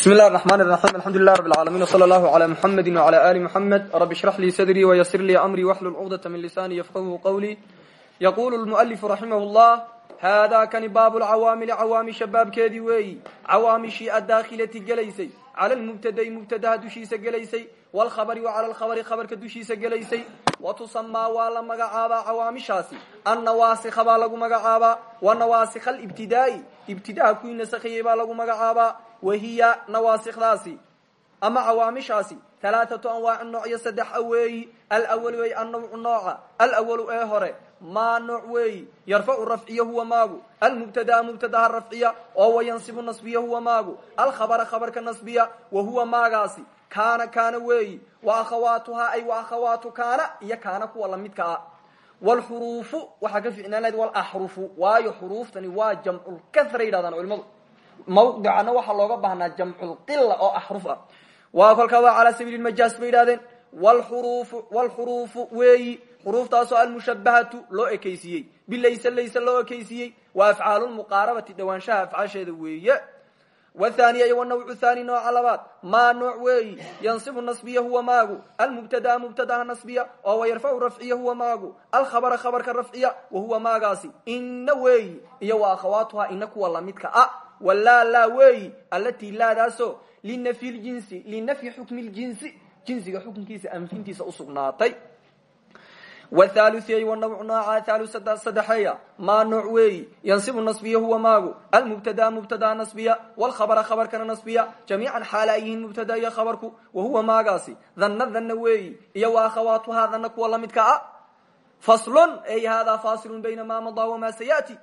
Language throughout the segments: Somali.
raxiim alxamdulilah rab alcaalamiin wsala allahu cala muxamedi wcala ali muxamed rabi shrax lii sadrii wayasir lii amrii waxlul cuqdata min lisaanii yafqahu qawlii yaqulu lmualifu raximah llah haadaa kani baabu lcawaamili cawaamisha baabkeedii weeyi cawaamishii adaakhilati gelaysay. Cala lmubtadai mubtadaha dushiisa gelaysay. Wlkhabari wa cala lkhabari khabarka dushiisa gelaysay. Wa tusamaa waa la magacaabaa cawaamishaasi annawaasikha baa lagu magacaabaa wa nawaasikha alibtidaai ibtidaha kuwii nasakhayey baa lagu magacaabaa wahiya nawaasikdaasi ama cawaamishaasi alaaatu anwaaci noocyo saddex a weeyi alwal wey annawcu nooca. Alwalu ee hore maa nooc weeyi yarfacu rafciya huwa maagu. Almubtadaa mubtadaha rafciya oo wayansibu nasbiya huwa maagu. Alkhabara khabarka nasbiya wa huwa maagaasi. Kaana kaana weeyi wa akhawaatuhaa ay wa akhawaatu kaana iyo kaana kuwa lamidka ah. Wlxuruufu waxaa ka ficnaan lahayd walaxrufu waa mawdicana waxaa looga baahnaa jamculqila oo axruf ah waa kolkaa waa calaa sabiili majaas bay yidhahdeen wlxuruufu wlxuruufu weeyi xuruuftaasoo almushabahatu loo ekaysiiyey. Bilayse layse loo ekaysiiyey. Wa afcaalmuqaarabati dhawaanshaha afcaasheeda weeye. Wthaniya iyo wanawcu thani nooca labaad. Maa nooc weeyi yansibu nasbiya huwa maagu. Almubtadaa mubtadaha nasbiya oo wayarfacu rafciya huwa maagu. Alkhabara khabarka rafciya wa huwa maagaasi. Ina weeyi iyo wa akhawaatuhaa ina kuwa lamidka a walaa laa weeyi alatii laadaaso linafyi ljinsi linafyi xukmi ljinsi jinsiga xukunkiisa anfintiisa usugnaatay wthaliy wanawc nooca thalu saddexeeya maa nooc weeyi yansibu nasbiya huwa maagu almubtada mubtadaa nasbiya wlkhabara khabarkana nasbiya jamiican xaala ay yihiin mubtada iyo khabarku wa huwa maagaasi dhanna dhanna weeyi iyo wa akhawaatuhaa dhanna kuwa lamidka a faslun ay hada fasilun bayna ma madaa wama sayati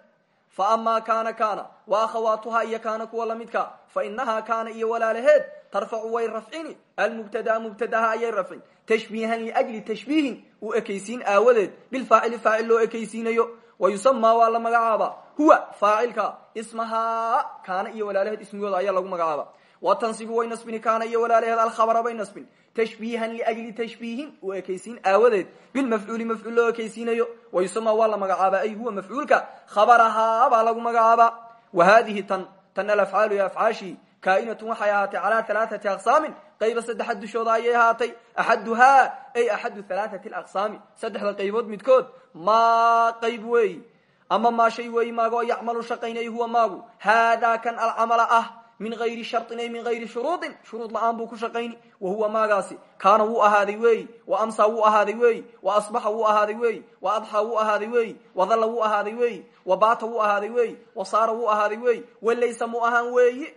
faama kaana kaana wa akhawaatuhaa iyo kaana kuwa lamidka fainahaa kaana iyo walaalaheed tarfacu way rafcini almubtada mubtadaha ayay rafcin tashbiihan liajli tashbiihin u ekaysiin aawadeed bilfaacili faacil loo ekaysiinayo wa yusamaa waa la magacaabaa huwa faacilka ismahaa kaana iyo walaalaheed ismigooda ayaa lagu magacaaba wa tansibu way nasbini kaana iyo walaalaheed alkhabra bay nasbin tashbiihan liajli tashbiihin u ekaysiin aawadeed bilmafcuuli mafcuul loo ekaysiinayo wa yusamaa waa la magacaabaa ay huwa mafcuulka khabarahaa baa lagu magacaabaa wa hadihi tan tan alafcaalu iyo afcaashii kaainatun waxay ahaatay calaa alaaati aqsaamin qayba saddexad dushooda ayay ahaatay axaduhaa ay axadu alaaati aqsaami saddexda qaybood midkood maa qayb weeyi ama maa shay weeyi maago yacmalu shaqaynay huwa maagu haadaa min ayri sharin ay min ayri shuruudin shuruud la'aan ku shaqayni wa huwa maagaasi kaana wuu ahaaday weeyi wa amsa wuu ahaaday weeyi wa asbaxa wuu ahaaday weeyi wa adxa wuu ahaaday weeyi wa dalla wuu ahaaday weeyi wa baata wuu ahaaday weeyi wa saara wuu ahaaday weeyi walaysa mu ahaan weeyi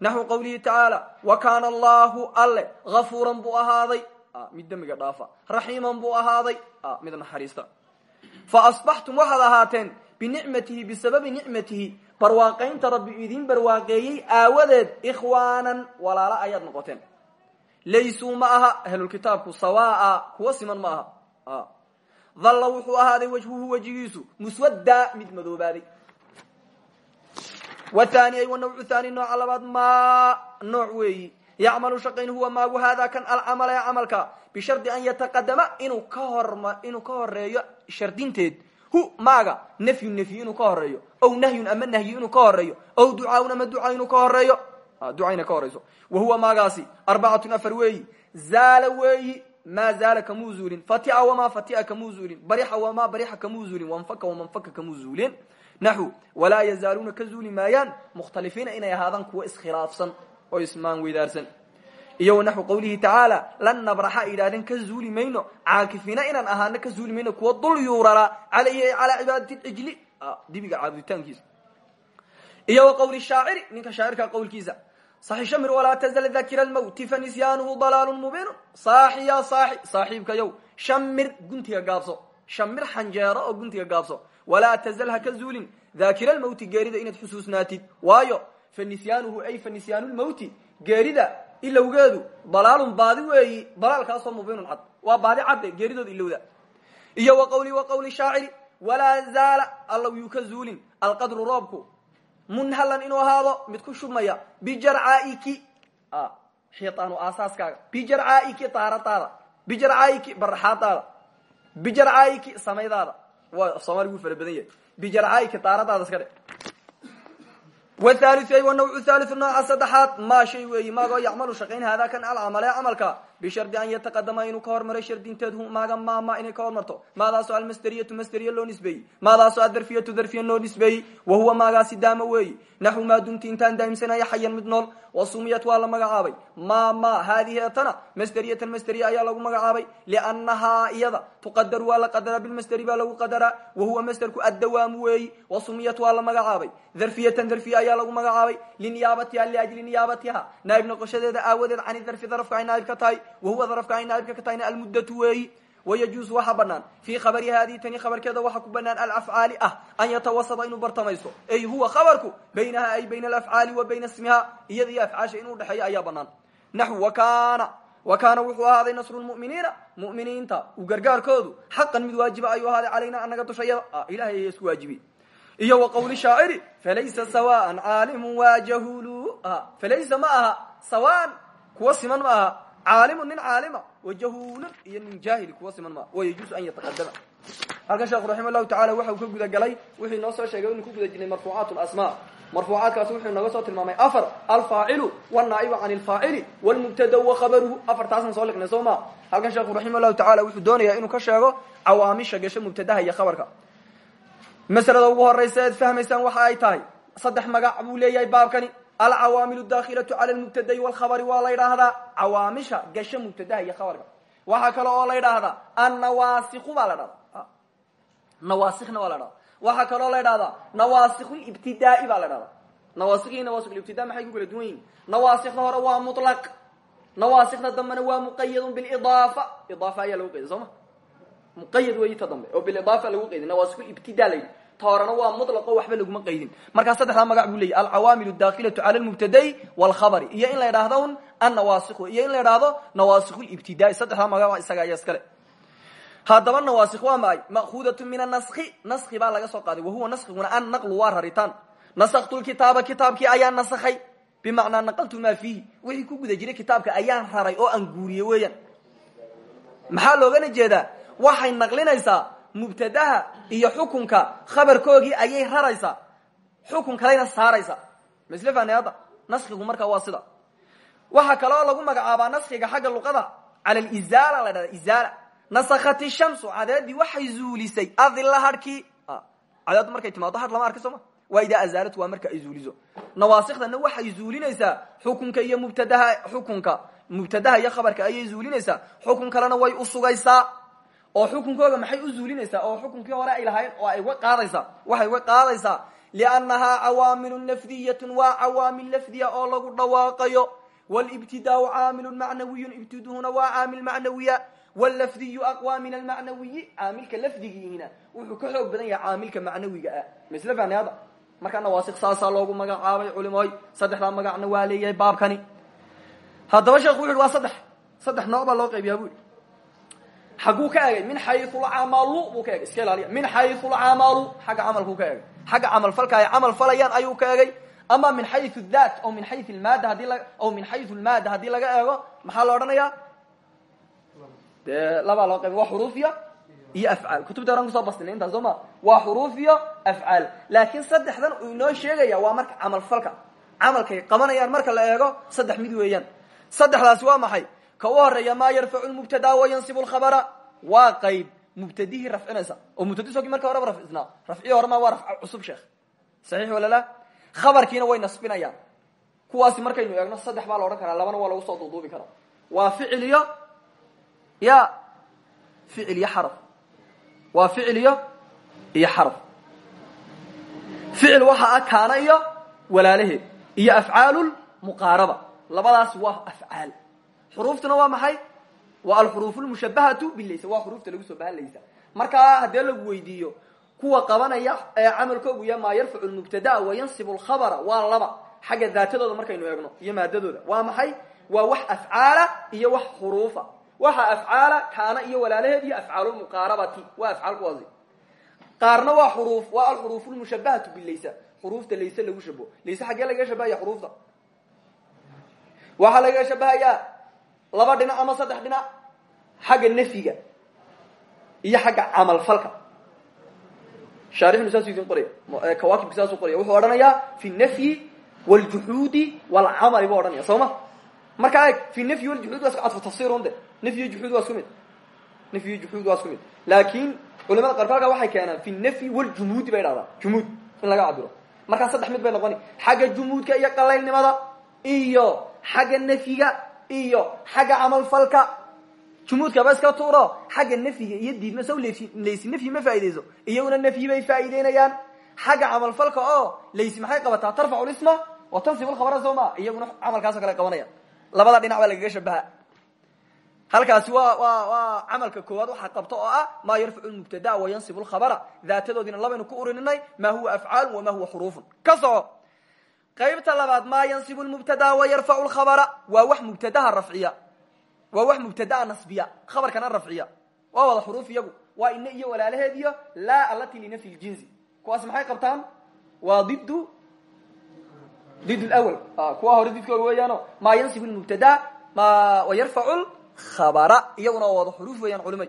naxwu qawlihi tacaala wa kaana allahu alle hafuuran buu ahaaday mid dembiga dhaafa raxiiman buu ahaaday mid naxariista fa asbaxtum waxaad ahaateen binicmatihi bisababi nicmatihi barwaaqaynta rabbi idin barwaaqeeyey aawadeed ikhwaanan walaalo ayaad noqoteen. Laysuu ma aha ahlulkitaabku sawaa kuwa siman ma aha. Dhalla wuxuu ahaaday wajhuhu wejigiisu muswadda mid madoobaaday. Wthani wanawcu thani nooca labaad maa nooc weeyi. Yacmalu shaqayn huwa maagu hada kan alcamal ee camalka bishardi an yataqadama inuu ka hor inuu ka horeeyo shardinteed hu maaga nafyu nafyi inuu ka horeeyo ow nahyun ama nahyi inuu ka horeeyo ow ducaaun ama duca inuu ka horeeyo ducayna ka horeyso wa huwa maagaasi arbacatun afar weeyi. Zaala weeyi maa zaala kamuu zuulin. Fatia wamaa fatia kamuu zuulin. Barixa wamaa barixa kamuu zuulin. Wanfaka wamanfaka kamuu zuulin. Naxu walaa yazaaluuna ka zuuli maayaan mukhtalifiina inay ahaadaan kuwo iskhilaafsan oo ismaan weydaarsan iyo naxu qawlihi tacaala lan nabraxa ay ka zuuli mayno inaan ahaano ka zuuli kuwo dul yuurara calayhi ay calaa cibaadati cijli dibiga caabuditaankiisa iyo qawli shaaciri ninka shaacirka qawlkiisa saxi shamir walaa tazal dakira lmawti fanisyanuhu dalaalu mubiinu saaxi ya saaxi saaxiibka yow shamir guntiga gaabso shamir xanjeero oo guntiga gaabso. Walaa tazal ka zuulin daakira lmawti geerida inaad xusuusnaatid. Waayo fa nisyaanuhu ay fa nisyaanu lmawti geerida ilowgeedu dalaalun baadi weeyi dalaalkaasoo mubiinun cad. Waa baadi cadde geeridooda ilowda. Iyo wa qawli wa qawli shaaciri walaa zaala allaw yuu alqadru roobku munhalan inuu ahaado mid ku shubmaya bijarcaaiki xiiaanu aasaaskaaga bijarcaaiki taaradaada bijarcaaiki baraxaadaada bijarcaaiki samaydaada. Waa soomaaligu fara badan yahay. Bijarcaaiki taaradaada iska dhe wthaliu ay wanawcu thaliu nooca saddexaad maa shay weeyi maagoo yacmalu shaqayn haadaa kan alcamale camalka bishardi an yataqadama inuu ka hormaray shardinteed maaga maama inay ka hormarto maadaasoo almasderiyatu masderiya loo nisbeeyey maadaasoo adarfiyatu darfiya loo nisbeeyey wa huwa maagaasi daama weeyi naxwu maa dumti intaan daa'imsanaya xayan mid nool wa sumiyat waa la magacaabay ma ma haadihi etana masderiyatan masderiya ayaa lagu magacaabay liannahaa iyada tuqadaru waa la qadaraa bilmasderi baa lagu qadaraa wa huwa masderku addawaamu weeyi wa sumiyat waa la magacaabay darfiyatan darfiya ayaa lagu magacaabay liniyaabatiha liajli niyaabatiha naaib noqoshadeeda aawadeed cani darfi darafka ay naaib ka tahay wahuwa darafka ay naaibka ka tahayna almuddatu weeyi wayajuusu waxa banaan fii khabari haadihi tani khabarkeeda waxa ku banaan alafcaali ah an yatawasada inuu bartamaysto ay huwa khabarku baynaha ay bayna alafcaali wa bayna ismiha iyada iyo afcaasha inuu dhexeeyo ayaa banaan naxw wakana wa kaana wuxuu ahaaday nasru lmu'miniina mu'miniinta u gargaarkoodu xaqan mid waajiba ayuu ahaaday calayna anaga dushayada ilahay aya isku waajibiye iyo wa qawli shaaciri falaysa sawaan caalimu waa jahulu falaysa ma aha sawaan kuwa siman ma aha caalimu nin caalima wa jahulun iyo nin jaahili kuwa siman ma wayajuusu an yataqadama halkan sheekhu raxima llahu tacala waxa uu ka guda galay wuxuu inoo soo sheegay inu ku guda jirnay marfuucaat lasma marfuucaadkaasi wuxuu inooga soo tilmaamay afar alfaacilu wannaa'ibu can lfaacili wlmubtada wa khabaruhu. Afartaasan soo liqnay soo ma. Halkan sheekhu raxima llahu tacala wuxuu doonayaa inuu ka sheego cawaamisha gasho mubtadaha iyo khabarka. Maslada ugu horaysa ead fahmaysaan waxa ay tahay saddex magac buu leeyahay baabkani alcawaamil dakhilatu cala lmubtadai wlkhabari waa la ydhaahdaa cawaamisha gasho mubtadaha iyo khabarka waxaa kale oo la ydhaahdaa annawasiku baa la dhahdaa nawaasikna waa la dhahda waxaa kaloo la ydhahdaa nawaasikibtidaai baa la dhahdaa nawaasik iyo nawaasikibtida maxay ku kala duwan yihiin nawaasikda hore waa mulaq nawaasikda dambena waa muqayadun bilidaafa. Idaafa ayaa lagu qeyday soo ma? Muqayad weeyi ta dambe oo bilidaafa lagu qeydin nawaasikibtida la horena waa mutlaqo waxba laguma qaydin. Markaa saddexdaa magac buu leyahy alcawaamil dakhilatu cala lmubtadai wlkhabari iyo in la ydhaahdo un annawasiku iyo in la ydhaahdo nawasik libtidai saddexdaa magac isaga ayaa iskale. Haddaba nawaasik waa maay ma'khudatu min anaski naski baa laga soo qaaday. Wahuwa naskiguna an naqlu waa raritaan. Nasaktu lkitaaba kitaabkii ayaan nasakhay. Bimacnaa naqaltu maa fiihi. Wixii ku guda jiray kitaabka ayaan raray oo aan guuriye weeyaan. Maxaa loogana jeedaa? Waxay naqlinaysaa mubtadaha iyo xukunka khabarkoogii ayay raraysaa xukun kaleyna saaraysaa masle fahne hadda? Naskigu markaa waa sida. Waxaa lagu magacaabaa naskiga xagga luqada. Cala lizaala la dhahda izaala. Shamsu cadeedii waxay zuulisay. Adila harhkii cadeedu markay timaado har lama arki soo ma? Waa idaa azaalatu waa marka ay zuuliso. Waxay zuulinaysaa xukunka iyo mubtadaha xukunka. Mubtadaha iyo khabarka ayay zuulinaysaa. Xukun kalena way usugaysaa oo xukunkooga maxay u zuulinaysaa oo xukunkii hore ay lahayn oo ay uga qaadaysaa? Waxay uga qaadaysaa. Liannahaa cawaamilu lafdiyatun waa cawaamil lafdiya oo lagu dhawaaqayo. Wlibtidaau caamilun macnawiyun ibtiduhuna waa caamil macnawiya. Wlafdiyu aqwa min almacnawiyi caamilka lafdigiihina wuxuu ka xoog badan yahay caamilka macnawiga ah. Masle fahne hadda markaa nawaasik saasaa loogu magacaabay culimoy saddexdaa magacna waa leeyahay baabkani. Haddaba sheekhu wuxu uhi waa saddex saddex nooc baa loo qaybiyaa bu xagguu ka egay min xayu lcamalu buu ka egay iska ilaaliya. Min xayu lcamalu xagga camalkuu ka egay xagga camal falka ay camal falayaan ayuu ka egay ama min xayu that o min xayu lmaada haddii la o min xayu lmaada haddii laga eego maxaa la odhanayaa? Dee labaa loo qayba waa xuruufiya iyo afcaal. Kutubta oran ku soo bastina intaas soo ma? Waa xuruuf iyo saddexdan uu inoo sheegaya waa marka camal falka. Camalkay qabanayaan marka la eego saddex mid weeyaan. Saddexdaasi waa maxay ka u horreeya maa yarfacu lmubtada wayansibu lkhabara waa qayb mubtadihii rafcinaysa. Oo mubtadisoogii marka horeba rafcisnaa. Rafcii horema waa rafc cusub sheekh. Saxiix wala la? Khabarkiina way nasbinayaan. Kuwaasi markaynu eegno saddex baa la odhan karaa labana waa lagu soo duuduubi karaa waa ficil iyo ya ficil iyo xaraf. Waa ficil iyo iyo xaraf. Ficil waxa ah kaana iyo walaalaheed. Iyo afcaalulmuqaaraba labadaas waa afcaal xuruuftuna waa maxay? Waa alxuruuf lmushabahatu bilaysa waa xuruufta lagu soo baahan laysa markaa haddee lagu weydiiyo kuwa qabanaya ee camalkoogu ya maa yarfacu lmubtadaa wayansibu lkhabara waa laba. Xagga daatadooda markaynu eegno iyo maadadooda. Waa maxay? Waa wax afcaala iyo wax xuruufa. Waxa afcaala kaana iyo walaalaheed iyo afcaalulmuqaarabati waa afcaal kuwaasi qaarna waa xuruuf waa alxuruuf lmushabahatu bilaysa xuruufta layse lagu shabo layse xaggee lagaga shabahaya xuruufta? Waxaa lagaga shabahayaa laba dhinac ama saddex dhinac xagga nafyiga iyo xagga camalfalka shaarixnu saasuu idin qoraya kawaakibka saasuu qoraya wuxuu odhanayaa fi nafyi wljuxuudi wlcamali buu odhanaya soo ma? Markaa eg fi nafyi wljuxuud waa isku cadfu tafsirun de. Nafyi juxuud waa isku mid. Nafyi juxuud waa isku mid. Laakin culamada qarfaalka waxay keenaan fi nafyi wljumuudi bay dhahdaan jumuud in laga cabiro markaa saddex mid bay noqoni. Xagga jumuudka iyo qalaylnimada iyo xagga nafyiga iyo xagga camalfalka jumuudkaba iska tuuro xagga nafyiga iyo diidma saw laysi nafyi ma faaideyso iyaguna nafyi bay faa'ideynayaan xagga camalfalka oo laysi maxay qabataa? Tarfacu lisma wa tansib lkhabara soo ma iyaguna camalkaasoo kale qabanaya labada dhinac baa lagaga shabaha halkaasi waa waa waa camalka koowaad waxaa qabta oo ah maa yarfacu lmubtada wayansib lkhabara daatadoodiina labaynu ku ururinay maa huwa afcaalu wamaa huwa xuruufun ka soco qaybta labaad maa yansibu lmubtada wayarfacu lkhabara waa wax mubtadaha rafciya. Waa wax mubtadaa nasbiya. Khabarkana rafciya. Waa wada xuruuf iyagu. Waa ina iyo walaalaheed iyo laa alati linafyi ljinsi kuwaas maxay qabtaan? Waa didu did lwal kuwa hore didkooga weeyaano maa yansibu lmubtada ma wayarfacu lkhabara iyaguna waa wada xuruuf weeyaan culimay.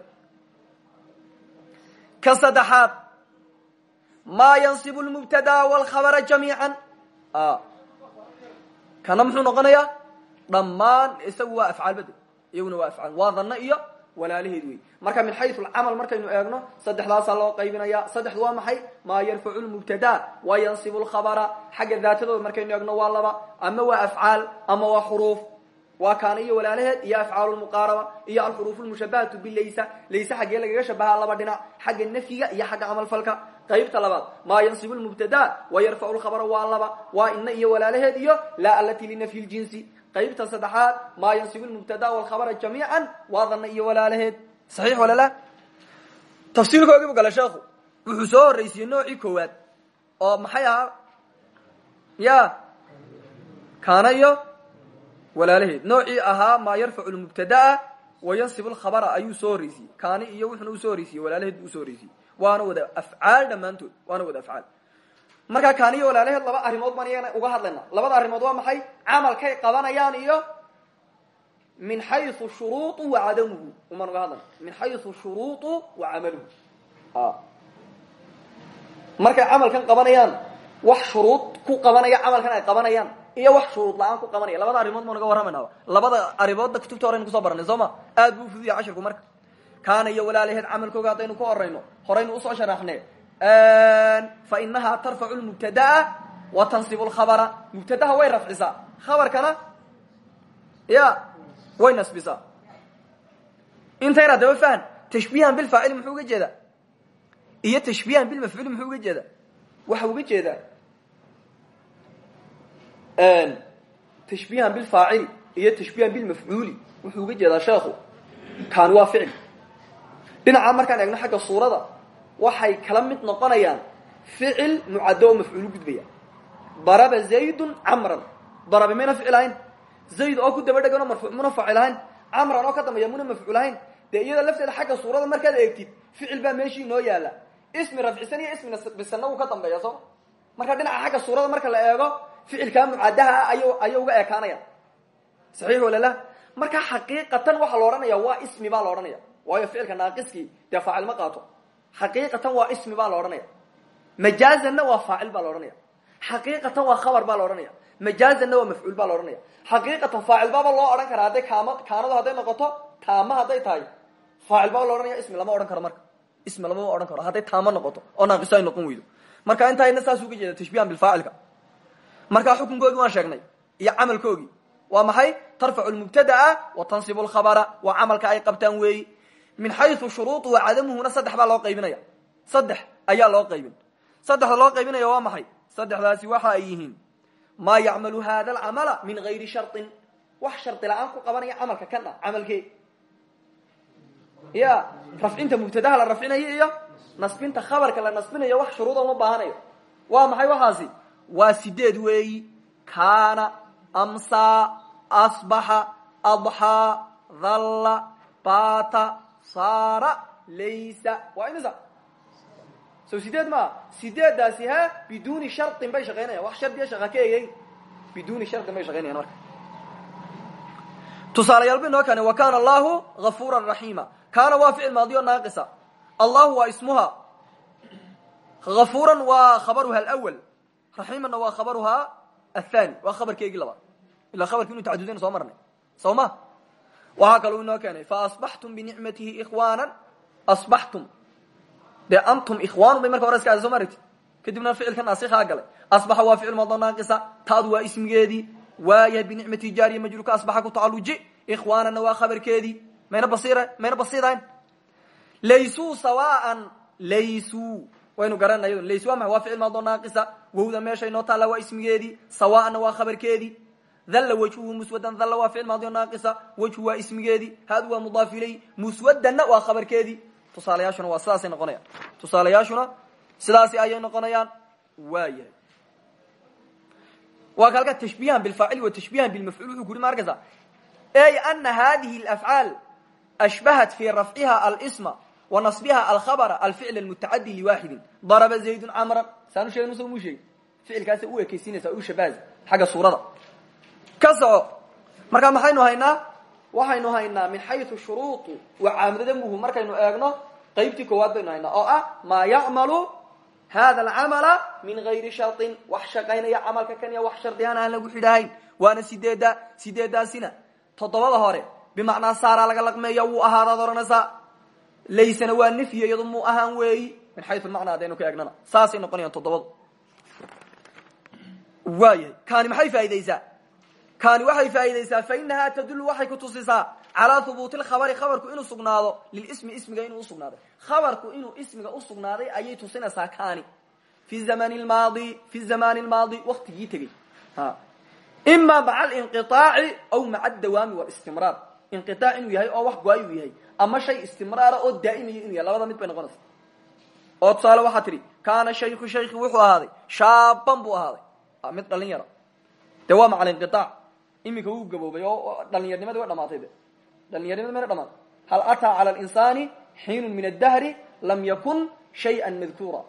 Ka saddexaad maa yansibu lmubtada wlkhabara jamiican kana muxuu noqonayaa? Dhammaan isagu waa afcaal bede iyaguna waa afcaal. Waa dhanno iyo walaalaheed wey marka min xayu lcamal markaynu eegno saddexdaasaa loo qaybinaya saddexdu waa maxay? Maa yarfacu lmubtada wa yansibu lkhabara xagga daatadooda markaynu eegno waa laba. Ama waa afcaal ama waa xuruuf. Waa kaana iyo walaalaheed iyo afcaal lmuqaaraba iyo alxuruuf lmushabahatu bilaysa layse xaggee lagaga shabaha laba dhinac. Xagga nafyiga iyo xagga camalfalka qaybta labaad. Maa yansibu lmubtada wa yarfacu lkhabara waa laba. Waa ina iyo walaalaheed iyo laa alati linafyi ljinsi qaybta saddexaad maa yansibu lmubtada wlkhabara jamiican waa dana iyo walaalaheed. Saxiix wala la? Tafsiirkoogiibu gala sheekhu. Wuxuu soo horraysiiyey noocii koowaad oo maxay ahaa? Ya. Kaana iyo walaalaheed. Noocii ahaa maa yarfacu lmubtadaa wa yansibu lkhabara ayuu soo horraysiiyey kaani iyo wuxuna u soo horraysiiyey walaalaheed buu u soo waana wada afcaal dhammaantood waana wada afcaal. Markaa kaaniyo walaalaheed laba arrimood baan iyagana uga hadlayna. Labada arrimood waa maxay? Camalkay qabanayaan iyo min xayu shuruuطu wa cadamuhu. Umaan uga hadlayna min xayu shuruuطu wa camaluhu. Markay camalkan qabanayaan wax shuruud ku qabanaya camalkan ay qabanayaan iyo wax shuruud la'aan ku qabanaya. Labada arrimood baan uga warramayna labada arrimoodda kutubta horaynu ku soo baranay soo ma? Aad buu ufudiya cashirku marka kaana iyo walaalaheed camalkooga haddaynu ku horayno horaynu u soo sharaxne fainaha tarfacu lmubtadaa wa tansibu lkhabara mubtadaha way rafcisaa. Khabarkana ya way nasbisaa. Intayna adaba fahan tashbiihan bilfaacili muxuu uga jeedaa? Iyo tashbiihan bilmafcuuli muxuu uga jeedaa? Waxa uga jeedaa? Tashbiihan bilfaacili iyo tashbiihan bilmafcuuli wuxuu uga jeedaa sheekhu? Kaani waa ficil dhinaca markaan eegno xagga suurada waxay kala mid noqonayaan ficil mucaddo oo mafcuul gudbaya. Daraba zaydun camran. Darabe mayna ficil ahayn. Zayd oo ku daba marfuuc muna faacil ahayn. Camran oo ka dambeeya muna mafcuul ahayn. Dee iyada lafteeda xagga suurada markaad eegtid ficil baa meeshii inoo yaalla ismi rafcisan iyo ismi nasbisanna wuu ka dambeeya soo. Marka dhinaca xagga suurada marka la eego ficilkaa mucaddaha ah ay ayay uga ekaanayaan saxiix walala marka xaqiiqatan waxaa la odhanaya waa ismi baa la waayo ficilka naaqiskii dee faacil ma qaato. Xaqiiqatan waa ismi baa la odhanaya. Waa faacil baa la odhanaya. Xaqiiqatan waa khabar baa la odhanaya. Majaazanna waa mafcuul baa la odhanaya. Xaqiiqatan faacil baaba loo odhan karaa hadday kaama kaanadu hadday noqoto taama hadday tahay. Faacil baa loo odhanaya ismi lama odhan karo marka. Ismi lama odhan karo. Hadday taamo noqoto oo naaqiso noqon weydo. Marka intayna saas uga jeeda tashbiihan bilfaacilka markaa xukunkoogii waan sheegnay iyo camalkoogii waa maxay? Tarfacu lmubtadaa wa tansibu lkhabara waa camalka ay qabtaan weeyi min xayu shuruuطu wa cadamuhuna saddex baa loo qaybinaya. Saddex ayaa loo qaybin. Saddexda loo qaybinaya waa maxay? Saddexdaasi waxa ay yihiin maa yacmalu hada alcamala min gayri sharin wax shardi la'aan ku qabanaya camalka kan ah camalkee. Ya rafcinta mubtadaha la rafcinayo iyo nasbinta khabarka la nasbinayo wax shuruuda uma baahanayo. Waa maxay waxaasi? Waa sideed weeyi kaana amsaa asbaxa adxaa dhalla bata saara laysa. Waa imisa so sideed maa sideedaasi he biduni sharin bay shaqaynayan wax shardiya shaqa ka egeyn sharin bay shaqaynayan marka. Tusaalayaal bay noo kane wa kana allahu gafuura raxiima kaana waa ficil maadiyo naaqisa. Allahu waa ismuha. Hafuuran waa khabaruha alawal raxiimanna waa khabaruhaa athani waa khabarkeegii labaad ila khabarki inu tacadudayna soo marnay. Soo ma waxaa kaluu inoo keenay faasbaxtum binicmatihi ikhwaana asbaxtum. Dee antum ikhwaanu bay marka hore iska soo maragti kadibna ficilka naasikaa galay. Asbaxa waa ficil mado naaqisa. Taadu waa ismigeedii waayahay binicmatihi jaariya majruurka asbaxa ku tacaluji ikhwaanana waa khabarkeedii mayna basir mayna basidayn laysuu sawaan laysuu waynu garanay lays waa maa waa ficil mado naaqisa. Wowda meesha inoo taalla waa ismigeedii sawaana waa khabarkeedii dalla wajhuhu muswadan dalla waa ficil maadiyo naaqisa. Wajhu waa ismigeedii haadu waa mudaaf ilay muswadanna waa khabarkeedii tusaalayaashuna waa sidaasay noqonayaan. Tusaalayaashuna sidaasi ayay noqonayaan. Waa yahay. Waa ka halkaa tashbiihan bilfaacili wa tashbiihan bilmafcuul wuxuu kuri ma arkaysa ey ana hadihi alafcaal ashbahat fi rafciha alsma wa nasbiha alkhabra alficl almutacadi liwaxidin daraba zaydun camran saanu sheegn muse mu sheegi ficilkaasa u ekaysiinaysa u shabahaza xagga suurada ka soco marka maxaynu haynaa? Waxaynu haynaa min xayu shuruuطu wa caamadamuhu markaynu eegno qaybtii koowaad baynu haynaa oo ah maa yacmalu hada alcamala min gayri sharin wax shaqaynaya camalka kan iyo wax shardihan aan lagu xidhahayn waana sideeda sideedaasina toddobada hore bimacnaa saaraa laga laqmeeya wuu ahaadaad oranaysaa. Laysana waa nefyi iyado mu ahaan weeyi. Min xayu macna hadaynu ka eegnana. Saasay noqonayaan toddobadu. Waayahay kaani maxay faa'idaysaa kaani waxay faa'idaysaa fainahaa tadulu waxay ku tusisaa calaa hubuuti lkhabari khabarku inuu sugnaado lilismi ismiga inuu usugnaaday khabarku inuu ismiga usugnaaday ayay tusinaysaa kaani. Fi zamani lmaadi fi zamani lmaadi waktigii tegey. Ima maca alinqiaaci aw maca adawaami walistimraar inqiaac inuu yahay oo wax go'ay uu yahay. Ama shay istimraara oo daa'imaya inuu yahay labada mid bay noqonaysa oo tusaale waxaa tidhi kaana shayku shayki wuxuu ahaaday shaaban buu ahaaday. Mid dhalin yara de waa maca alinqiaac iminka wuu gaboobay oo dhalinyarnimadii way dhamaatay de dhalinyarnimadi mayna dhamaatay hal ataa cala linsani xiinu min adahri lam yakun shaya madkuura.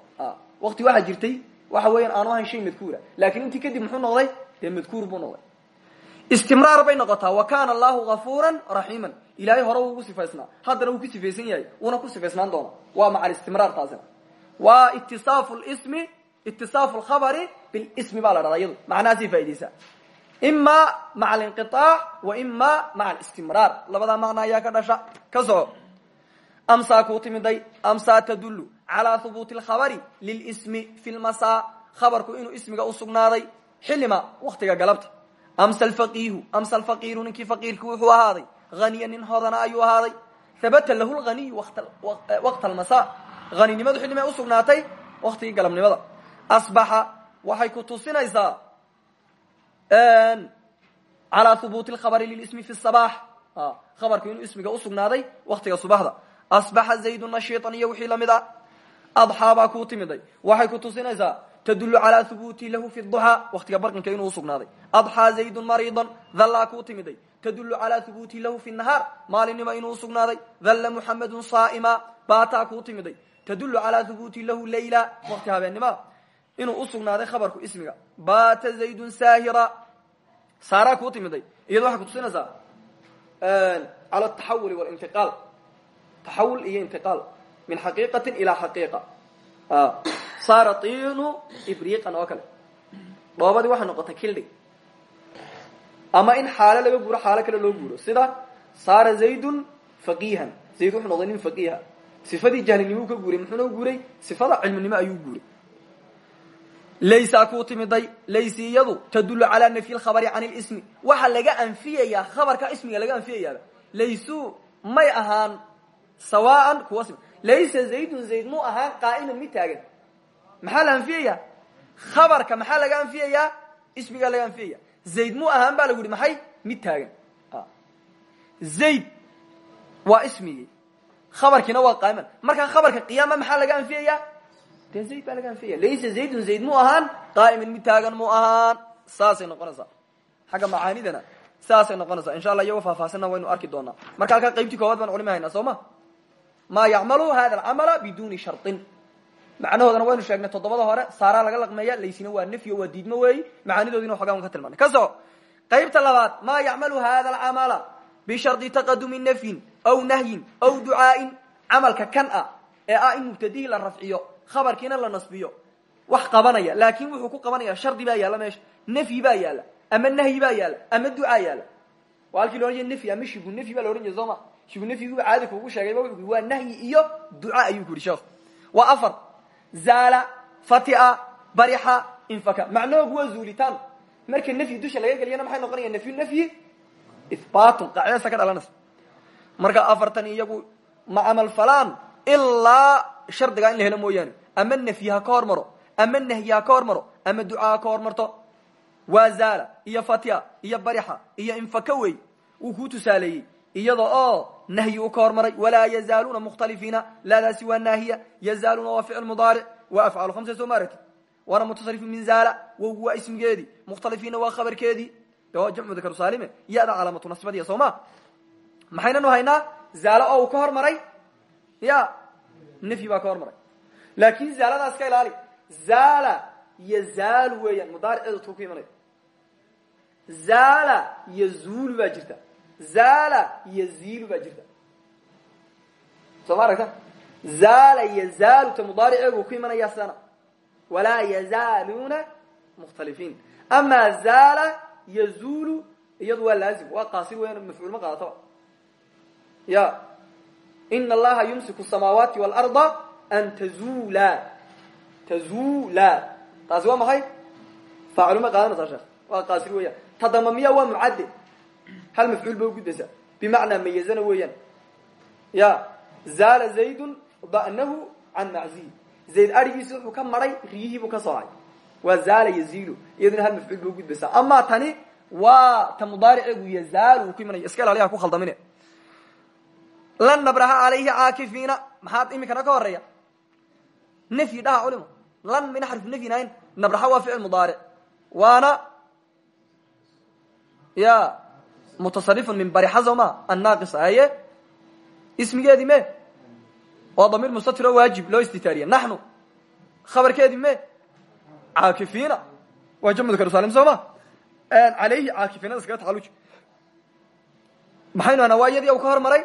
Wakti waxaa jirtay waxa weeyaan aanu ahayn shay madkuura. Lakin intii kadib muxuu noqday? Dee madkuur buu noqday. Istimraar bay noqotaa wa kana allahu gafuura raxiima ilahay hore wuu ugu sifaysnaa. Haddana wuu ku sifaysan yahay wuuna ku sifaysnaan doona waa maca istimraar taasina. Waa itisaafu lsmi itisaafu lkhabari bilismi baa la dhahdaa iyadu. Macnahaasay faa'idaysaa ima maca alinqiaac wa ima maca alistimraar labadaa macna ayaa ka dhasha. Ka soco amsaa kuu timiday amsaa tadulu calaa hubuuti alkhabari lilismi fi lmasaa khabarku inuu ismiga usugnaaday xilima waktiga galabta. Amsa alfaqiihu amsa alfaqiiru ninkii faqiirki wuxuu ahaaday haniya nin hodana ayuu ahaaday. Habata lahu lghaniyu waqta almasa haninimadu xillimay usugnaatay waktigii galabnimada. Asbaxa waxay ku tusinaysaa calaa hubuuti lkhabari lilismi fi sabax khabarku inuu ismiga usugnaaday waktiga subaxda. Asbaxa zaydu nashiitan iyo wixii la mid a. Adxaa baa kuu timiday. Waxay ku tusinaysaa tadulu calaa hubuuti lahu fi duxaa waktiga barqinka inuu usugnaaday adxaa zaydun mariidan dhallaa kuu timiday. Tadulu calaa hubuuti lahu fi nahaar. Maalinima inuu usugnaaday dhalla muxamedun saa'ima. Baataa kuu timiday. Tadulu calaa hubuuti lahu layla. Wakti habeennima inuu usugnaaday khabarku ismiga. Baata zaydun saahira. Saaraa kuu timiday iyado waxay kutusinaysaa cala ataxawuli walintiqaal taxawul iyo intiqaal. Min xaqiiqatin ilaa xaqiiqa saara tiinu ibriiqan oo kale. Dhoobadii waxay noqotay kildhig ama in xaalo laga guuro xaalo kale loo guuro. Sida saara zaydun faqiihan. Zayd wuxuu noqday nin faqiiha. Sifadii jahlinimuu ka guuray muxuuna u guuray? Sifada cilminimo ayuu guuray laysaa kuu timiday laysi iyadu tadulu calaa nafyi lkhabari can lismi waxaa laga anfiyayaa khabarka ismiga laga anfiyayaaba laysu may ahaan sawaan kuwa sim laysa zaydun zayd mu ahaan qaa'iman mid taagan maxaa la anfiyayaa khabarka maxaa laga anfiyayaa ismigaa laga anfiyaya zayd mu ahaan baa lagu yihi maxay mid taagan zayd waa ismigii khabarkiina waa qaa'iman markaa khabarka qiyaama maxaa laga anfiyayaa de zayd baa laga anfiyaya laysa zaydun zayd mu ahaan qaa'iman mid taagan mu ahaan saasay noqonaysaa xagga macaanidana saasay noqonaysaa insha allah iyagoo faahfaahsanna waynu arki doonaa. Marka halkaa qaybtii koowaad baan culima haynaa soo ma? Maa yacmalu hada alcamala biduni sharin macnahoodana waynu sheegnay toddobada hore saaraa laga laqmeeya laysina waa nefyo waa diidmo weeyi. Macaanidoodina waxoogaan ka tilmaanay. Ka soco qaybta labaad maa yacmalu hada alcamala bishardi taqadumi nafyin aw nahyin aw ducaa'in. Camalka kan ah ee ah in mubtadihii la rafciyo khabarkiina la nasbiyo wax qabanaya laakin wuxuu ku qabanaya shardi baa yaalla meesha nafyi baa yaalla ama nahyi baa yaalla ama ducaa yaalla. Waa halkii lo ohan jay nafyi ama shibu nafyi baa la ohan jay soo ma shibu nafyiguba caadi kuugu sheegayba wuxuu ku waa nahyi iyo duca ayuu ku yihi sheekhu waa afar zaala fatia barixa infaka. Macnahoogu waa zuulitaan. Marka nafyi dusha laga geliyana maxay noqonaya? Nafyu nafyi ihbaatun qaacidasa ka dhalanaysa marka afartan iyagu ma camal falaan ilaa shardigaa in la helo mooyaane. Ama nafyi ha ka hormaro ama nahyi ha ka hormaro ama ducaa ha ka hormarto. Waa zaala iyo fatia iyo barixa iyo infaka wey wuu kuu tusaaleeyey. Iyada oo nahyi u ka hormaray walaa yazaaluuna mukhtalifiina laadaasi waa naahiya. Yazaaluuna waa ficil mudaaric. Waa afcaal khamsa soo maaragti waana mutasarifu min zaala. Wowgu waa ismigeedii mukhtalifiina waa khabarkeedii jamcu dakar saalime. Ya-da calaamatu nasbadiya soo ma. Maxaynanu haynaa? Zaalo oo uu ka hormaray ya nafyi baa ka hormaray laakin zaaladaas ka ilaali. Zaala yazaalu weeyaan mudaariceedu tuu ku imanaya. Zaala yazuulu baa jirta. Zaala yaziilu baa jirta. Soo ma aragta? Zaala yazaalu ta mudaariceegu ku imanaya sidana walaa yazaaluuna mukhtalifiin ama zaala yazuulu iyadu waa laazim. Waa qaasir weyan mafcuul ma qaadataba ya ina allaha yumsiku samaawaati waalarda an tazula tazula taasi waa maxay faacil ma qaadanaysaa sheekh waa qaasir weeyaan tadamamiya waa mucadde hal mafcuul ba ugudbaysaa bimacnaa mayazana weeyaan ya zaala zaydun da'nahu can maczihi zayd arigiisi wuxuu maray riyihiibuu ka soocay waa zaala yaziilu iyaduna hal mafcuul ba ugudbaysaa amaa tani waa ta mudaariceegu yazaalu uu ku ku khaldamine lan nabraha calayhi caakifiina maxaad imikana ka horreeya nafyi dhaha culimo lan mina xarfu nafyin ahayn nabraha waa ficil mudaaric waana ya mutasarifun min barixa soo ma annaaqis aye ismigeedii me. Waa damiir mustatiro waajib loo istitaariya. Naxnu khabarkeedii me. Caakifiina waa jamcu dakar salim soo ma alayhi caakifiinada iskaga tacaluji maxaynu anaa waa iyadii u ka hormaray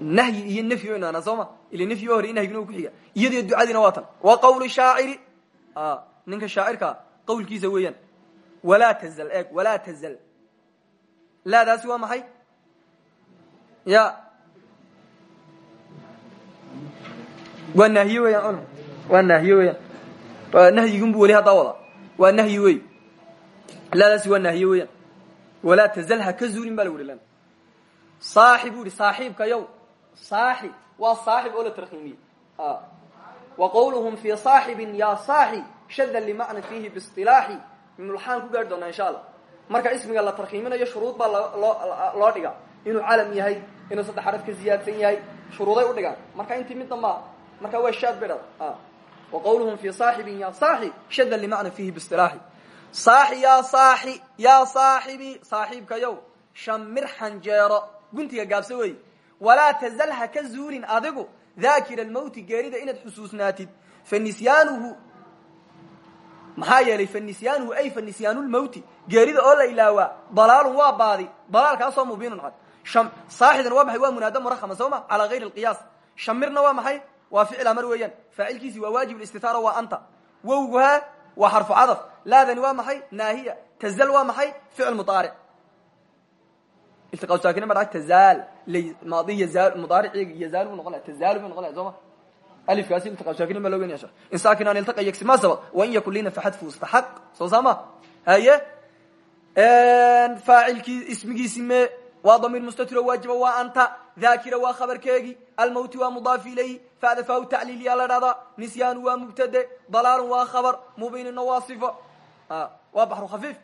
nahyi iyo nafyi baynu anaa soo ma? Ila nafyi hore nahyigina u ku xiga. Iyadiyo ducadiina waa tan. Wa qawli shaaciri. Ninka shaacirkaa qawlkiisa weeyaan. Walaa tazal eeg walaa tazal. Laadaasi waa maxay? Ya. Waa naahiye weeyaan culm waa naahiye weeyaan. Waa nahyigunbu weli haddaa wada waa nahyi wey laadaasi waa naahiye weeyaan. Walaa tazal ha ka zuulin ba lan saaxib bu yihi saaxiibka yow. Saaxib waa saaxib oo la tarkiimiyey wa qawluhum fi saaxibin ya saaxi shada limacna fiihi bisilaaxi mimulxaan ku gaari doonaa insha allah. Marka ismiga la tarkiiminayo shuruud baa loo dhigaa. Inuu calam yahay inuu saddex xaraf ka ziyaadsan yahay shuruuday udhigaan marka intii midna maaha marka waa shaad bay dhada wa qawluhum fi saaxibin ya saaxi shada limacna fiihi bisilaaxi saaxi ya saaxi ya saaxibi. Saaxiibka yow shamir xanjeero guntiga gaabse wey walaa tazal ha ka zuulin adigu daakira almawti geerida inaad xusuusnaatid. Fa nisyaanuhu maxaa yeelay fa nisyaanuhu ay fa nisyaanulmawti geerida oo la ilaawaa dalaalun waa baadi dalaalkaasoo mubiinun cad. Saaxidan waa maxay? Waa munaada murakhama soo ma? Calaa gayri alqiyaas. Shamirna waa maxay? Waa ficil amar weeyaan. Faacilkiisi waa waajib istitaara waa anta. Wowguhaa waa xarfu cadaf. Laadani waa maxay? Naahiya. Tazal waa maxay? Ficil mudaaric iltiqa saakina ma tazaal maadi yazaal mudaaric yazaal buu noqonaya tazaal buu noqonaya soo ma alifkaasi iltiqa saakina ma loogeynaya shar in saakin aan iltaqa yaksi ma sabaq wa in yakun lina faxadfu istaxaq soo saama haye faacilkii ismigiisi me waa damiir mustatiro waajiba waa anta daakira waa khabarkeegi almawti waa mudaaf ilayhi fada faa tacliil yaa la dhahdaa nisyaanu waa mubtade dalaalun waa khabar mubiinuna waa sifo waa baxru khafiif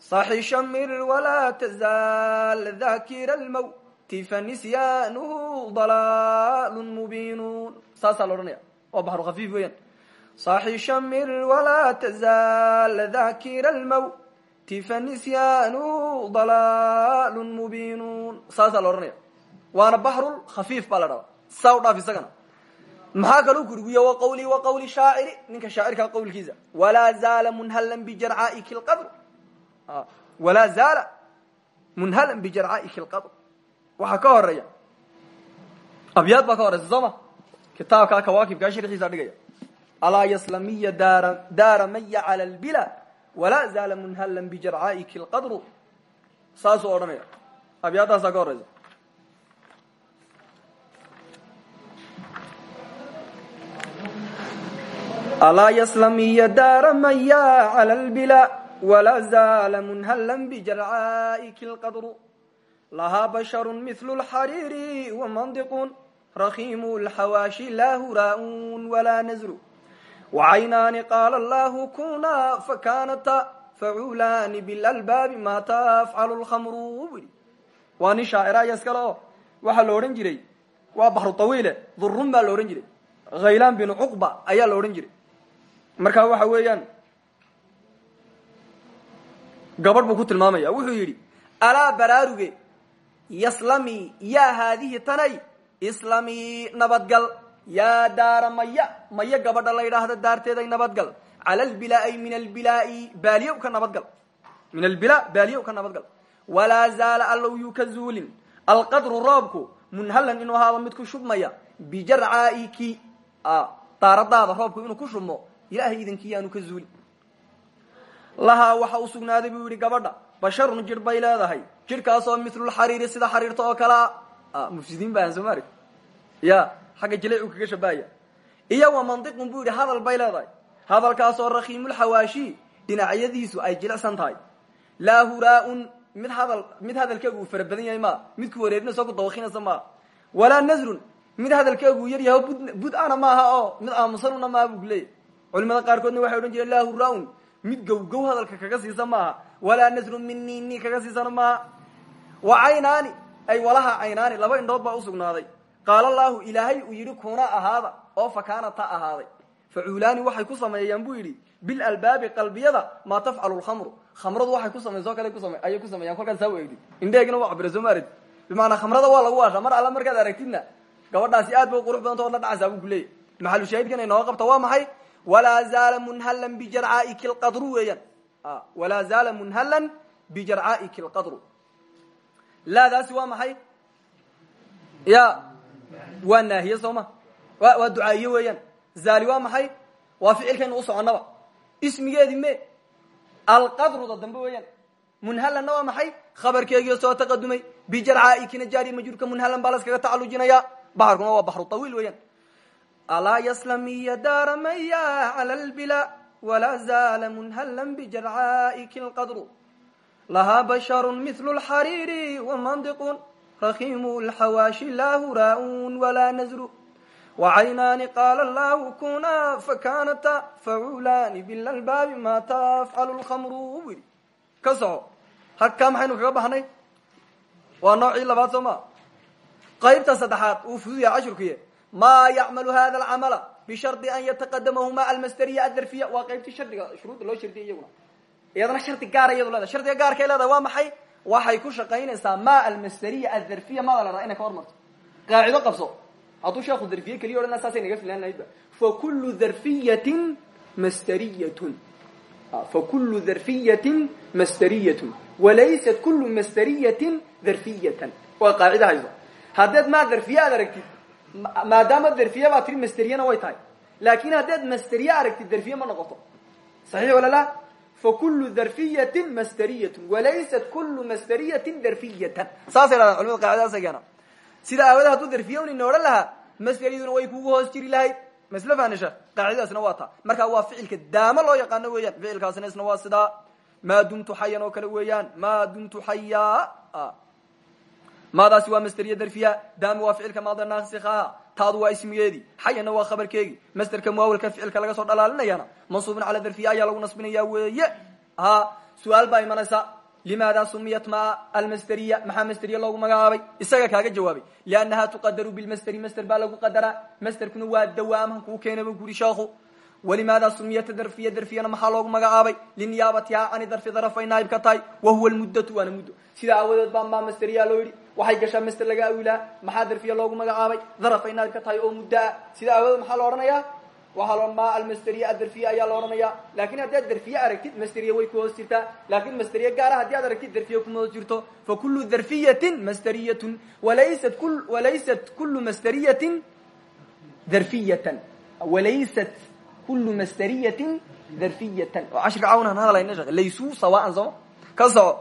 صaxi shamir walaa tzaal dakira lmawti fanisyaanhu dalaalu mubiinun saasaa la odhanaya waa baxru khafiif weeyaan صaxi shamir walaa tzaal dakira lmawti fanisyaanhu dalaalu mubiinun saasaa la odhanaya waana baxru khafiif baa la dhahdaa saa u dhaaf isagana maxaa kaluu kuriguya wa qawli shaaciri ninka shaacirkaa qawlkiisa walaa zaala munhalan bijarcaaiki lqabr walaa zaala munhalan bijarcaaiki lqabr waxaa ka horreeya abyaad baa ka horeysa soo ma? Kitaabkaa kawaakibkaa sharxiisa dhigaya alaa yaslamiya daara maya cala lbila walaa zaala munhallan bijarcaa'iki lqadru saasuu odhanaya. Abyaadaasaa ka horeysa alaa yaslamiya daara maya cala lbila walaa zaala munhallan bijarcaa'iki lqadru lahaa basharu mithlu lxariiri wamandiqun rakimu lxawaashi laa huraaun walaa nazru wacaynaani qaala allahu kuna fakanata facuulaani bilalbaabi ma tafcalu lkhamru bui waa nin shaacira aya iskale oo waxaa la odhan jiray waa baxru tawiile durun baa la odhan jiray khaylaan binu cuqba ayaa la odhan jiray markaa waxa weeyaan gabadh buu ku tilmaamaya. Wuxuu yidhi alaa baraaruge yaslami yaa haadihi tanay islami nabadgal yaa daara maya maya gabadha la yidhaahda daarteeday nabadgal cala albilaai min albilaai baaliyow ka nabadgal min albila baaliyow ka nabadgal walaa zaala allow yuu ka zuulin alqadru roobku munhalan inuu ahaado mid ku shubmaya bijarcaa'iki daaradaada roobku inuu ku shubmo ilahay idinkii yaanu ka zuulin lahaa waxa u sugnaaday buu yidhi gabadha basharun jidh bay leedahay. Jidhkaasoo milulxariiri sida xariirta oo kale a mufsidiin baan soo ya xagga jilaycu kaga shabahaya iyo wa mandiqun buu yidhi hadal bay leedahay. Hadalkaasoo rakiimulxawaashi dhinacyadiisu ay jilicsan tahay. Laa huraaun mid hadal mid hadalkeegu uu fara badan yahay maa. Mid ku wareerinayso ku dawakinaysa maaha walaa nasrun mid hadalkeegu yar yaho bud ana maaha oo mid aamusanuna maaha buu kuleeyahy culimada qaarkoodna waxay odhan jireen laa huraaun mid gowgow hadalka kaga siisa maaha walaa nasrun min nini kaga siisana maaha wa caynaani ay walaha caynaani laba indhood baa usugnaaday qaala allahu ilaahay uu yidhi kuna ahaada oo fakaanata ahaaday. Facuulaani waxay ku sameeyaan buu yidhi. Bilalbaabi qalbiyada maa tafcalu lkhamru khamradu waxay ku samayso kale ayay ku sameeyaan kolkaad saa u eegdid indheegina waa cabira soo maarid bimacnaa khamrada waa lagu waashaa mar alla markaad aragtidna gabadhaasi aad bay u qurux badanta ood la dhacaysaa buu kuleeyahy maxalu shaahidkan inooga qabta waa maxay walaa zaala munhallan bijarcaa'iki lqadru weeyaan. Walaa zaala munhallan bijarcaa'iki lqadru laadaasi waa maxay? Ya waa naahiye soo ma wa waa ducaa'iye weeyaan. Zaali waa maxay? Waa ficilkaynu u soconnaba. Ismigeedii me. Alqadruda dambe weeyaan. Munhallanna waa maxay? Khabarkeegiio soo taqadumay. Bijarcaa'ikina jaari majruurka munhallan baa laskaga tacalujinaya baxarkuna waa baxru tawiil weeyaan alaa yaslamiya daara maya cala lbila walaa zaala munhallan bijarcaa'iki lqadru lahaa basharu mithlu lxariiri wamandiqun rakimu lxawaashi laa huraaun walaa nazru wacaynaani qaala allahu kuna fakanata facuulaani bilalbaabi ma tafcalu lkhamru buu yidhi ka soco halkaa maxaynu kaga baxnay waa noocii labaad soo ma qaybta saddexaad uu fuduya cashurkuye maa yacmalu hada alcamala bishardi an yataqadamahuma almasderiya adarfiya waa qaybtii shardiga shuruudda loo shardiyay iyaguna. Iyadana shardi gaara iyadu leedahay. Shardiga gaarkay leedahay waa maxay? Waxay ku shaqaynaysaa ma almasderiya adarfiya maada la dhaha inay ka hormarto. Qaacido qabso. Hadduu sheekhu darfiye keliya odhana saasay naga filaan lahaydba fakulu darfiyatin masderiyatun fakulu darfiyatin masderiyatun walaysat kulu masderiyatin darfiyatan. Waa qaacida hayso. Haddeed maa darfiye aad aragtid maadaama darfiye baa tiri masderiyana way tahay. Laakin haddeed masderiye aragtid darfiye ma noqoto. Saxiix wala la? Fakulu darfiyatin masderiyatun walaysat kulu masderiyatin darfiyatan. Saasay dhahdaan culimada qaacidadaasa keena sida aawada hadduu darfiye un ina odhan lahaa masderiyaduna way kugu hoos jiri lahayd. Masle fanisha qaacidadaasna waa taa marka waa ficilka daamo loo yaqaano weeyaan. Ficilkaasina isna waa sidaa. Maa dumtu xayan oo kale weeyaan. Maa dumtu xayaa maadaasi waa masderiya darfiya daama waa ficilka maada naasikaha taadu waa ismigeedii xayanna waa khabarkeegii masderka muawalka ficilka laga soo dhalaalinayana mansuubin cala darfiya ayaa lagu nasbinaya weeye. Ha su'aal baa imanaysa. Limaada sumiyat ma almasderiya maxaa masderiya loogu magacaabay? Isaga kaaga jawaabay. Liannaha tuqadaru bilmasderi masder baa lagu qadaraa. Masderkuna waa dawaamhan kuu keenay bu kuri sheekhu walimaada sumiyata darfiya darfiyana maxaa loogu magacaabay? Liniyaabatiha ani darfi darafay naaib ka tahay wa huwa lmuddatu waana muddo. Sidaa aawadeed baa maa masderiya waxay gashaa masder laga awilaa. Maxaa darfiya loogu magacaabay? Darafay naaib ka tahay oo muddo ah sidaa aawadeed maxaa la odhanayaa waxaa ma almasderiya adarfiya ayaa la odhanaya laakiin haddii ad darfiye aragtid masderiya way ku hoos jirtaa. Lakin masderiye gaara haddii ad aragtid darfiye kuma hoos jirto. Fakulu darfiyatin masderiyatun walaysat walaysat kulu masderiyatin darfiyatan. Walaysat kulu masderiyatin darfiyatan. Oo cashirka cawnan hadalana shee laysuu sawaan sooma ka soco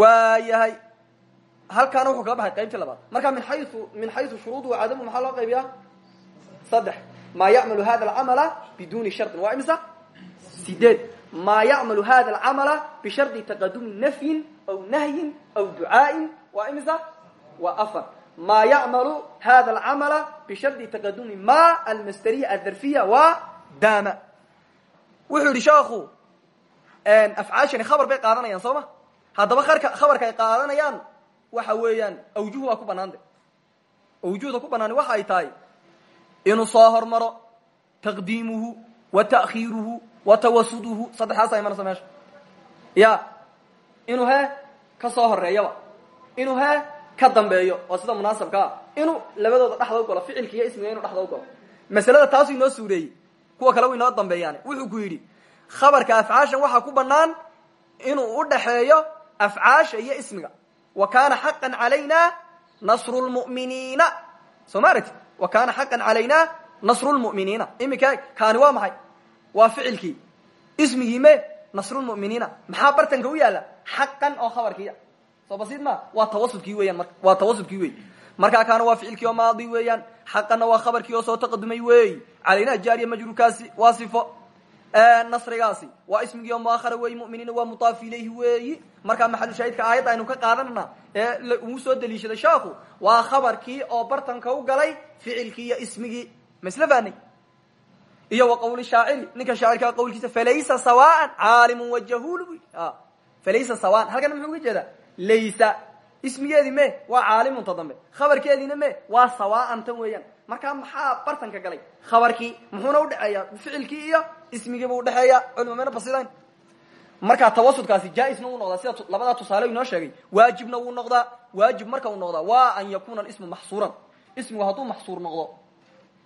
waa yahay halkaana wuxuu kala baxay qaybtii labaad. Marka min xayu min xayu shuruud cadamu maxaa loo qaybiyaa? Saddex. Maa yacmalu hada alcamala biduni shardin. Waa imisa? Sideed. Maa yacmalu hada alcamala bishardi taqadumi nafyin aw nahyin aw ducaain waa imisa? Waa afar. Maa yacmalu hada alcamala bishardi taqadumi ma almasderiya adarfiya waa dama wuxuu yidhi sheekhu afcaashani khabar bay qaadanayaan soo ma? Haddaba arka khabarka ay qaadanayaan waxa weeyaan awjuh waa ku banaanta awjuhda ku banaani waxa ay tahay inuu soo hormaro taqdiimuhu wa ta'khiiruhu wa tawasuduhu. Saddexdaasa imanaysa meesha. Ya inuu he ka soo horeeyaba inuu he ka dambeeyo oo sida munaasabka ah. Inuu labadooda dhexda u galo ficilka iyo ismiga inuu dhexda u galo. Masalada taasuu inoo suureeyey kuwa kale u inoo dambeeyaan wuxuu ku yidhi khabarka afcaashan waxaa ku banaan inuu u dhaxeeyo afcaasha iyo ismiga wa kana xaqan calayna nasru lmu'miniina soo ma aragti? Wa kana xaqan calayna nasru lmu'miniina iminka kaani waa maxay? Waa ficilkii. Ismigii me nasrulmu'miniina maxaa bartanka u yaalla? Xaqan oo khabarkiia soo basiid ma? Waa tawasudkii weeyaan marka waa tawasudkii wey markaa kaana waa ficilkii oo maadi weeyaan. Xaqanna waa khabarkii oo soo taqadumay wey calayna jaariya majruurkaasi waa sifo nasrigaasi. Waa ismigii oo muahara weeyi muminiina waa mudaaf ilayhi weeyi. Markaa maxalushaahidka aayadda aynu ka qaadanana ee uu soo daliishaday sheekhu waa khabarkii oo bartanka u galay ficilkii iyo ismigii. Ma isla fahnay iyo wa qawli shaaciri. Ninka shaacirkaa qawlkiisa falaysa sawaan caalimu wajahulu bu falaysa sawaan. Halkana muxuu uga laysa. Ismigeedii me waa caalimunta dambe. Khabarkeediina me waa sawaan tan weeyaan. Markaa maxaa bartanka galay? Khabarkii muxuuna udhexeeya ficilkii iyo ismigiiba udhexeeya culima mayna basidayn markaa tawasudkaasi jaa-isna wuu noqdaa sida labadaa tusaale inoo sheegay waajibna wuu noqdaa waajib marka uu noqdaa waa an yakuna ismu maxsuuran. Ismigu hadduu maxsuur noqdo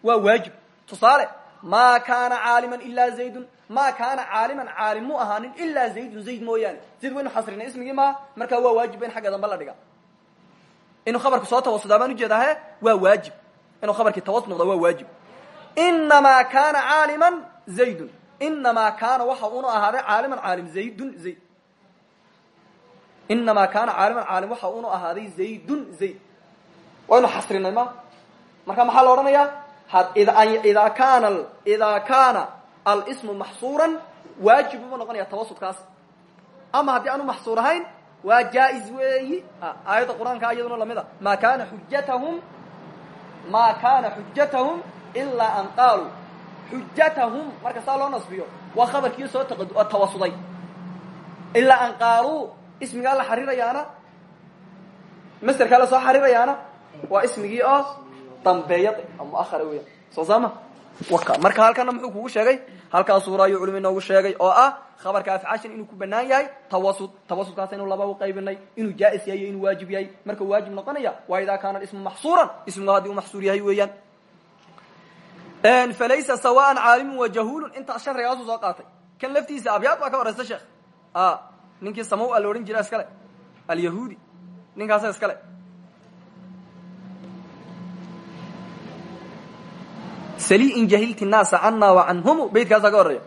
waa waajib. Tusaale ma kana caaliman ila zaydun ma kana caaliman caalim mu ahaanin ilaa zayd mooyaane. Zayd waynu xasrinay ismigii maa markaa waa waajib in xagga dambe dhiga. Inuu khabarku soo tawasudaa baan u jeedaa he waa waajib. Inuu khabarkii tawasud noqda waa waajib. Inamaa kana caaliman zaydun. Inamaa kaana waxa unu ahaaday caaliman caalim zaydun zayd. Inamaa kaana caaliman caalim waxa unu ahaaday zaydun zayd. Waynu xasrinay ma? Marka maxaa la odhanayaa? Idaa kaana idaa kaana alsmu maxsuuran waajib buu noqonaya tawasudkaas. Ama haddii aanu maxsuur ahayn waa jaa-iz weeyi. Aayadda qur'aanka iyaduna la mid a ma kana xujatahum ma kana xujatahum ilaa an qaaluu xujatahum marka saa loo nasbiyo waa khabarkii soo tawasuday. Ilaa an qaaluu ismigaa la xarirayaana masterkaa la soo xarirayaana waa ismigii oo dambeeyad oo muahara weya soo saama? Marka halkana muxuu kugu sheegay? Halkaa suura ayuu culimo inoogu sheegay oo ah khabarka afcaashan inuu ku banaan yahay tawasud tawasudkaas aynu laba u qaybinay inuu jaa-is yahay iyo inuu waajib yahay. Marka waajib noqonaya waa idaa kaana ismu maxsuuran ismigu haddii uu maxsuur yahay weeyaan falaysa sawaan caalimu wajahulu intaa sharigaasu soo qaatay. Kan laftiisa abyaad baa ka horeysa sheekh ninkii samow a laodhan jira iskale. Alyahuudi ninkaasa iskale. In jahilti naas anna waanhum baytkaasa ka horreeya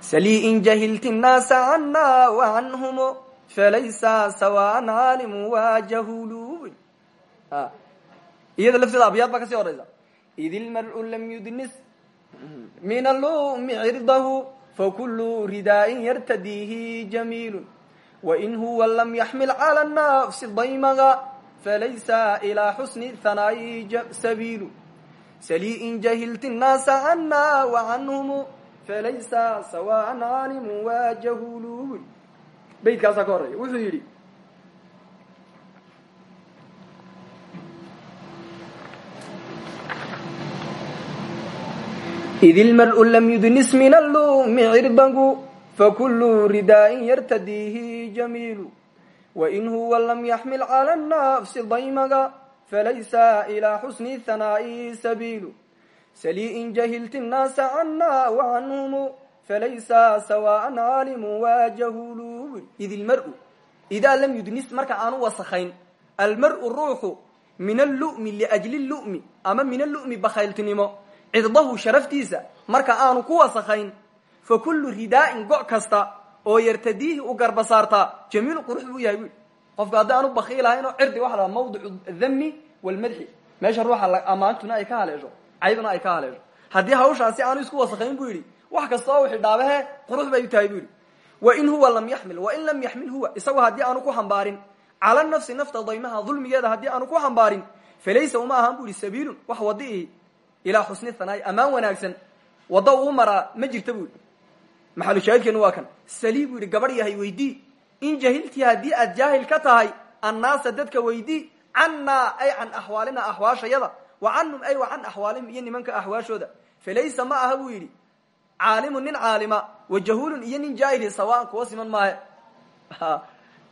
saliin jahilti naasa anna waanhum falaysa sawaan caalimu wajahulu iyada lafteeda abyaad baa ka sii horeysa id ilmar'u lam yudnis min alumi cirdahu fakulu ridaa'in yartadiihi jamiilu wain huwa lam yaxmil cala nafsi daymaga falaysa ilaa xusni hanaayi sabiilu saliin jahilti nnaasa anna wacanhum falaysa sawaan caalimu waa jahuluun baydkaasaa ka wuxuu yidhi id ilmar'u lam yudnis min alluumi cirbangu fakullu ridaa'in yartadiihi jamiilu wain huwa lam yaxmil cala nafsi daymaga falaysa ilaa xusni hanaa'i sabiilu salii'in jahilti nnaasa canna wacanhumu falaysa sawaa'an caalimu waajahulu id ilmar'u idaa lam yudnis marka aanu wasakhayn almar'u ruuxu min allu'mi liajli llu'mi ama min allu'mi bakhayltinimo ciddahu sharaftiisa marka aanu ku wasakhayn fa kullu ridaa'in go' kasta oo yartadiihi u garba saartaa jamiilu qurux buu yahay buui qofka haddi aanu bakiilahayn oo cirdi waxa la mawdicu dami walmadxi meesha ruuxa ammaantuna ay ka haleesho cayduna ay ka haleesho. Haddii hawshaasi aanu isku wasakhayn buu yidhi wax kasta oo xidhaabahe qurux bay u tahay bu yidhi. Wain huwa lam yaxmil wain lam yaxmil huwa isagoo haddii aanu ku xambaarin cala nafsi nafta daymaha dulmigeeda haddii aanu ku xambaarin falaysa uma ahaan bu yihi sabiilun wax wadi ilaa xusni hanaayi ammaan wanaagsan wadda uu maraa ma jirta bu yidhi. Maxalushaahidkeenu waa kan salii buu yidhi gabadh yahay weydii in jahiltii haddii aad jaahil ka tahay annaasa dadka weydii cannaa ay can axwaalina axwaashayada wa canhum ay wa can axwaalihim iyo nimanka axwaashooda falaysa ma aha buu yidhi nin caalima wa jahulun iyo nin sawaan kuwa siman maahe.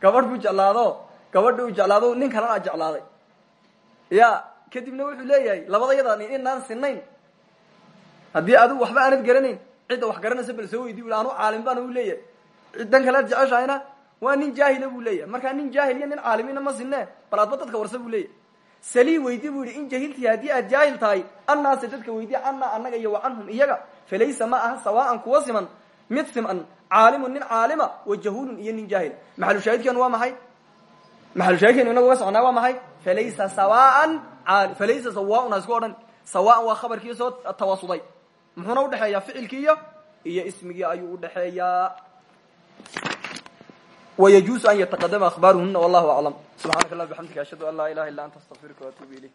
Gabadh buu jeclaado gabadhi nin kalena a ya kadibna wuxuu leeyahay labada yada inaan sinayn haddii adigu waxba aanad garanayn cidda wax garanaysa bal soo weydi anu caalim baan u leeyahay. Ciddan kalead jeceshahayna waa nin jaahila buu leeyahay. Markaa nin jaahil iyo nin caalimina ma sinee bal dadka warsa buu leeyahay. Salii weydi buu yihi in jahiltii haddii aad jaahil tahay annaase dadka weydi canna annaga iyo wa iyaga falaysa ma aha sawaaan kuwa siman mid siman caalimun nin caalima wa jahulun iyo nin jaahila maxalushaahidkeenu waa maxay? Maxalushaahidkeenu uga soconaa waa maxay? Falaysa sawaan falaysa sawaaun ha isku odhan sawaan waa khabarkii soo tawasuday muxuuna udhexeeyaa ficilkiiyo iyo ismigii ayuu udhexeeyaa ويجuز an yتqdma aخbاrhuna والlah أعلم سubحanaka الlah بحamdika أشhهadu an laa ilaha illa anta اstغfirka وأtوب ilayk